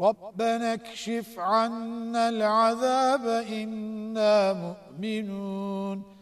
ربنا اكشف عنا العذاب إنا مؤمنون.